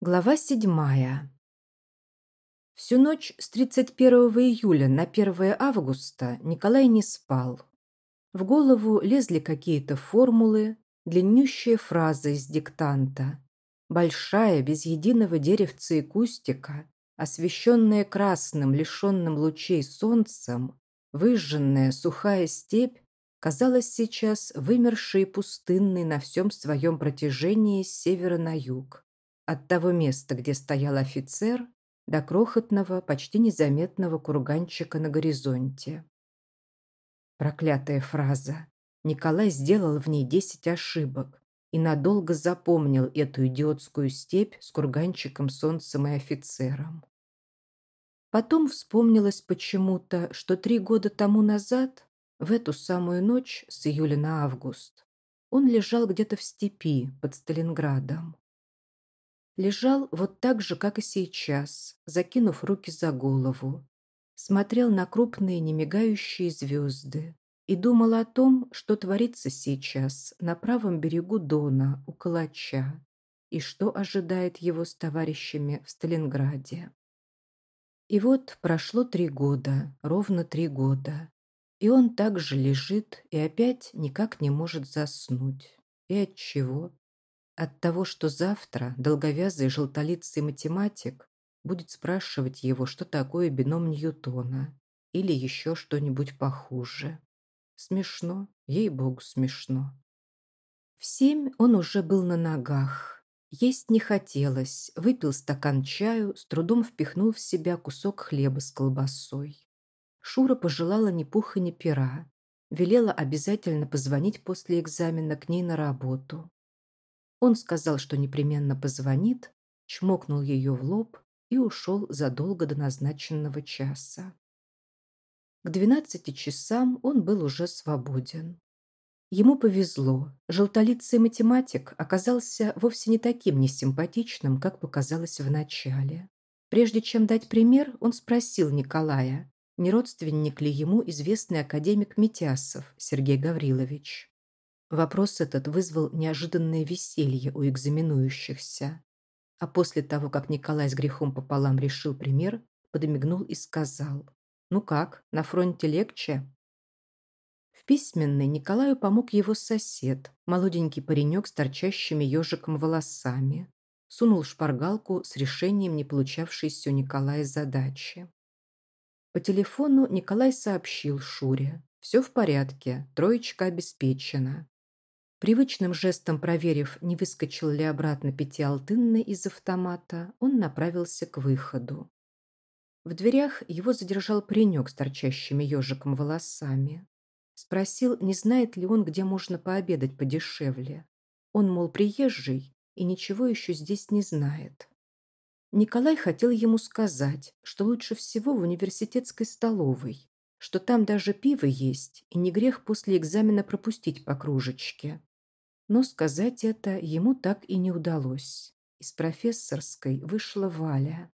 Глава седьмая. Всю ночь с 31 июля на 1 августа Николай не спал. В голову лезли какие-то формулы, длиннющие фразы из диктанта. Большая, без единого деревца и кустика, освещенная красным, лишенным лучей солнцем, выжженная сухая степь казалась сейчас вымершей и пустынной на всем своем протяжении с севера на юг от того места, где стоял офицер, до крохотного, почти незаметного курганчика на горизонте. Проклятая фраза. Николай сделал в ней десять ошибок и надолго запомнил эту идиотскую степь с курганчиком, солнцем и офицером. Потом вспомнилось почему-то, что три года тому назад, в эту самую ночь с июля на август, он лежал где-то в степи под Сталинградом. Лежал вот так же, как и сейчас, закинув руки за голову. Смотрел на крупные немигающие звезды и думал о том, что творится сейчас на правом берегу Дона у Калача и что ожидает его с товарищами в Сталинграде. И вот прошло три года, ровно три года, и он также лежит и опять никак не может заснуть. И от чего? От того, что завтра долговязый желтолицый математик будет спрашивать его, что такое бином Ньютона или еще что-нибудь похуже. Смешно, ей-богу, смешно. В семь он уже был на ногах. Есть не хотелось, выпил стакан чаю, с трудом впихнул в себя кусок хлеба с колбасой. Шура пожелала ни пуха, ни пера. Велела обязательно позвонить после экзамена к ней на работу. Он сказал, что непременно позвонит, чмокнул ее в лоб и ушел задолго до назначенного часа. К двенадцати часам он был уже свободен. Ему повезло. Желтолицый математик оказался вовсе не таким несимпатичным, как показалось вначале. Прежде чем дать пример, он спросил Николая, не родственник ли ему известный академик Митясов Сергей Гаврилович. Вопрос этот вызвал неожиданное веселье у экзаменующихся. А после того, как Николай с грехом пополам решил пример, подмигнул и сказал «Ну как, на фронте легче?» В письменной Николаю помог его сосед, молоденький паренек с торчащими ежиком волосами. Сунул шпаргалку с решением не получавшейся у Николая задачи. По телефону Николай сообщил Шуре. «Все в порядке, троечка обеспечена. Привычным жестом проверив, не выскочил ли обратно пятиалтынный из автомата, он направился к выходу. В дверях его задержал паренек с торчащими ежиком волосами. Спросил, не знает ли он, где можно пообедать подешевле. Он, мол, приезжий и ничего еще здесь не знает. Николай хотел ему сказать, что лучше всего в университетской столовой, что там даже пиво есть, и не грех после экзамена пропустить по кружечке. Но сказать это ему так и не удалось. Из профессорской вышла Валя.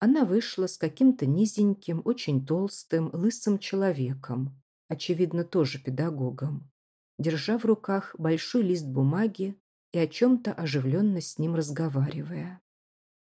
Она вышла с каким-то низеньким, очень толстым, лысым человеком, очевидно, тоже педагогом, держа в руках большой лист бумаги и о чем-то оживленно с ним разговаривая.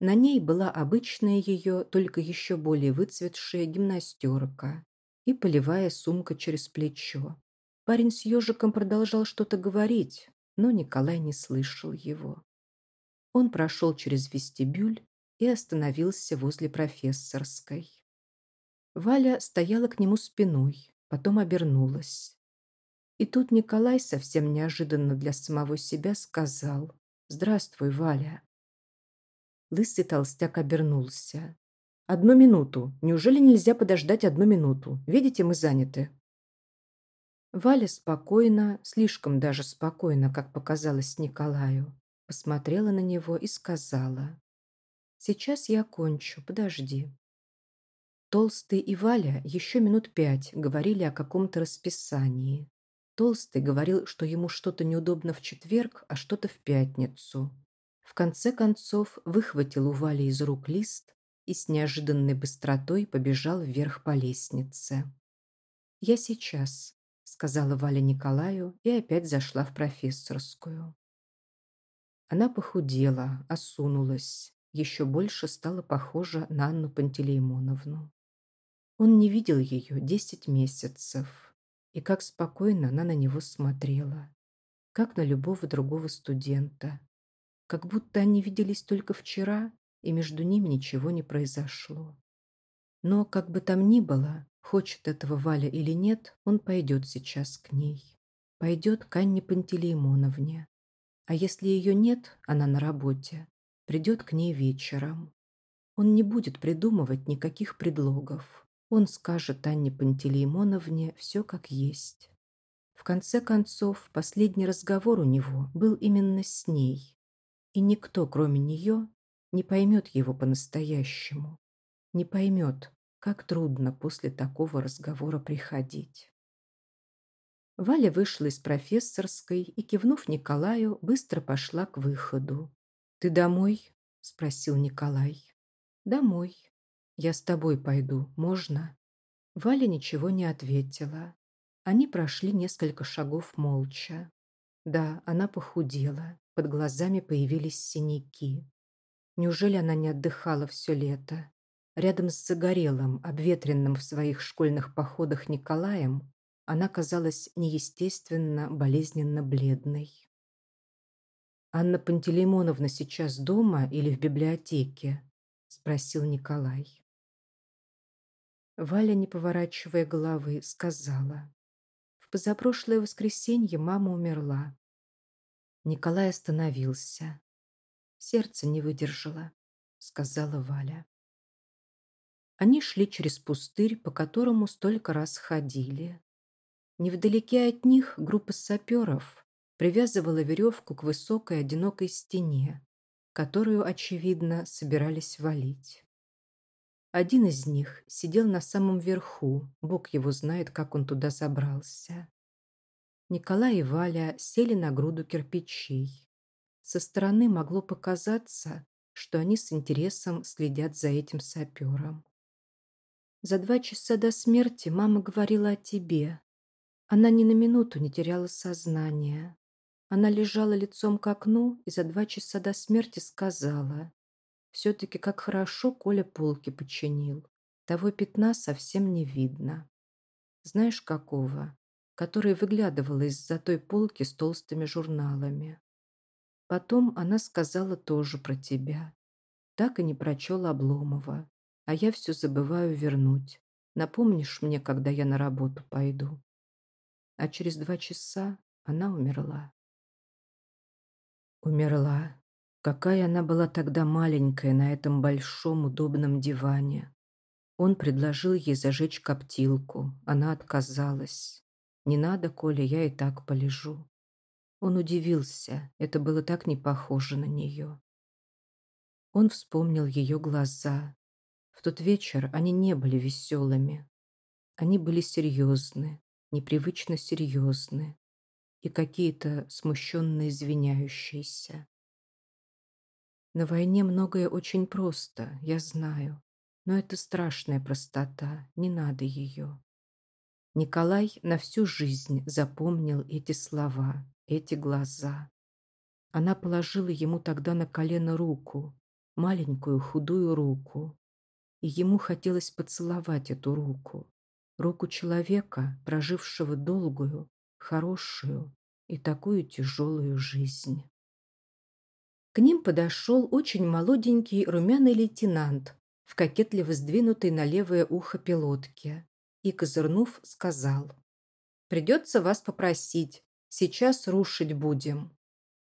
На ней была обычная ее, только еще более выцветшая гимнастерка и полевая сумка через плечо. Парень с ежиком продолжал что-то говорить, но Николай не слышал его. Он прошел через вестибюль и остановился возле профессорской. Валя стояла к нему спиной, потом обернулась. И тут Николай совсем неожиданно для самого себя сказал «Здравствуй, Валя». Лысый толстяк обернулся. «Одну минуту. Неужели нельзя подождать одну минуту? Видите, мы заняты». Валя спокойно, слишком даже спокойно, как показалось Николаю, посмотрела на него и сказала. «Сейчас я кончу, подожди». Толстый и Валя еще минут пять говорили о каком-то расписании. Толстый говорил, что ему что-то неудобно в четверг, а что-то в пятницу. В конце концов выхватил у Вали из рук лист и с неожиданной быстротой побежал вверх по лестнице. «Я сейчас», сказала Валя Николаю и опять зашла в профессорскую. Она похудела, осунулась, еще больше стала похожа на Анну Пантелеймоновну. Он не видел ее десять месяцев, и как спокойно она на него смотрела, как на любого другого студента, как будто они виделись только вчера, и между ними ничего не произошло. Но, как бы там ни было, хочет этого Валя или нет, он пойдет сейчас к ней. Пойдет к Анне Пантелеймоновне. А если ее нет, она на работе, придет к ней вечером. Он не будет придумывать никаких предлогов. Он скажет Анне Пантелеймоновне все как есть. В конце концов, последний разговор у него был именно с ней. И никто, кроме нее, не поймет его по-настоящему. Не поймет, как трудно после такого разговора приходить. Валя вышла из профессорской и, кивнув Николаю, быстро пошла к выходу. «Ты домой?» – спросил Николай. «Домой. Я с тобой пойду. Можно?» Валя ничего не ответила. Они прошли несколько шагов молча. Да, она похудела, под глазами появились синяки. Неужели она не отдыхала все лето? Рядом с загорелым, обветренным в своих школьных походах Николаем она казалась неестественно, болезненно бледной. «Анна Пантелеймоновна сейчас дома или в библиотеке?» – спросил Николай. Валя, не поворачивая головы, сказала. В позапрошлое воскресенье мама умерла. Николай остановился. Сердце не выдержало, сказала Валя. Они шли через пустырь, по которому столько раз ходили. Невдалеке от них группа саперов привязывала веревку к высокой одинокой стене, которую, очевидно, собирались валить. Один из них сидел на самом верху, Бог его знает, как он туда забрался. Николай и Валя сели на груду кирпичей. Со стороны могло показаться, что они с интересом следят за этим сапером. «За два часа до смерти мама говорила о тебе. Она ни на минуту не теряла сознание. Она лежала лицом к окну и за два часа до смерти сказала. Все-таки как хорошо Коля полки починил. Того пятна совсем не видно. Знаешь, какого? Который выглядывала из-за той полки с толстыми журналами. Потом она сказала тоже про тебя. Так и не прочел Обломова. А я все забываю вернуть. Напомнишь мне, когда я на работу пойду. А через два часа она умерла. Умерла. Какая она была тогда маленькая на этом большом удобном диване. Он предложил ей зажечь коптилку. Она отказалась. «Не надо, Коля, я и так полежу». Он удивился, это было так не похоже на нее. Он вспомнил ее глаза. В тот вечер они не были веселыми. Они были серьезны, непривычно серьезны и какие-то смущенно извиняющиеся. На войне многое очень просто, я знаю, но это страшная простота, не надо ее. Николай на всю жизнь запомнил эти слова, эти глаза. Она положила ему тогда на колено руку, маленькую худую руку. И ему хотелось поцеловать эту руку. Руку человека, прожившего долгую, хорошую и такую тяжелую жизнь. К ним подошел очень молоденький румяный лейтенант в кокетливо сдвинутой на левое ухо пилотке и, козырнув, сказал «Придется вас попросить, Сейчас рушить будем».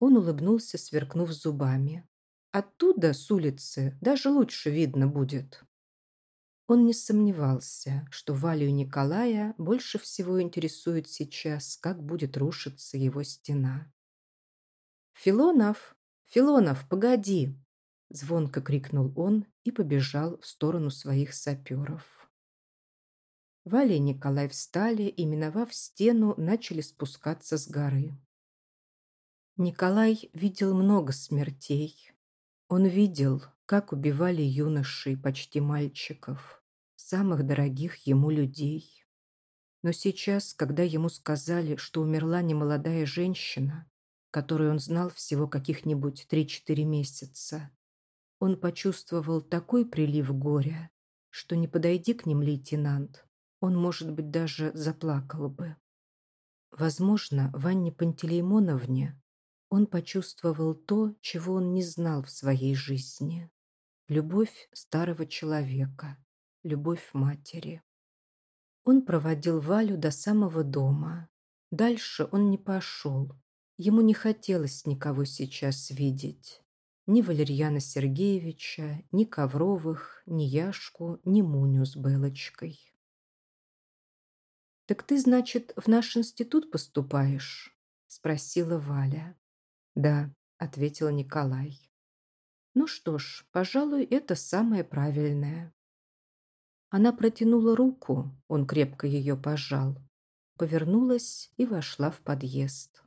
Он улыбнулся, сверкнув зубами. «Оттуда, с улицы, даже лучше видно будет». Он не сомневался, что Валю Николая больше всего интересует сейчас, как будет рушиться его стена. «Филонов! Филонов, погоди!» Звонко крикнул он и побежал в сторону своих саперов. Валя и Николай встали и, миновав стену, начали спускаться с горы. Николай видел много смертей. Он видел, как убивали юношей, почти мальчиков, самых дорогих ему людей. Но сейчас, когда ему сказали, что умерла немолодая женщина, которую он знал всего каких-нибудь три-четыре месяца, Он почувствовал такой прилив горя, что не подойди к ним лейтенант, он, может быть, даже заплакал бы. Возможно, Ванне Пантелеймоновне он почувствовал то, чего он не знал в своей жизни. Любовь старого человека, любовь матери. Он проводил Валю до самого дома. Дальше он не пошел. Ему не хотелось никого сейчас видеть. Ни Валерьяна Сергеевича, ни Ковровых, ни Яшку, ни Муню с Белочкой. «Так ты, значит, в наш институт поступаешь?» – спросила Валя. «Да», – ответил Николай. «Ну что ж, пожалуй, это самое правильное». Она протянула руку, он крепко ее пожал, повернулась и вошла в подъезд.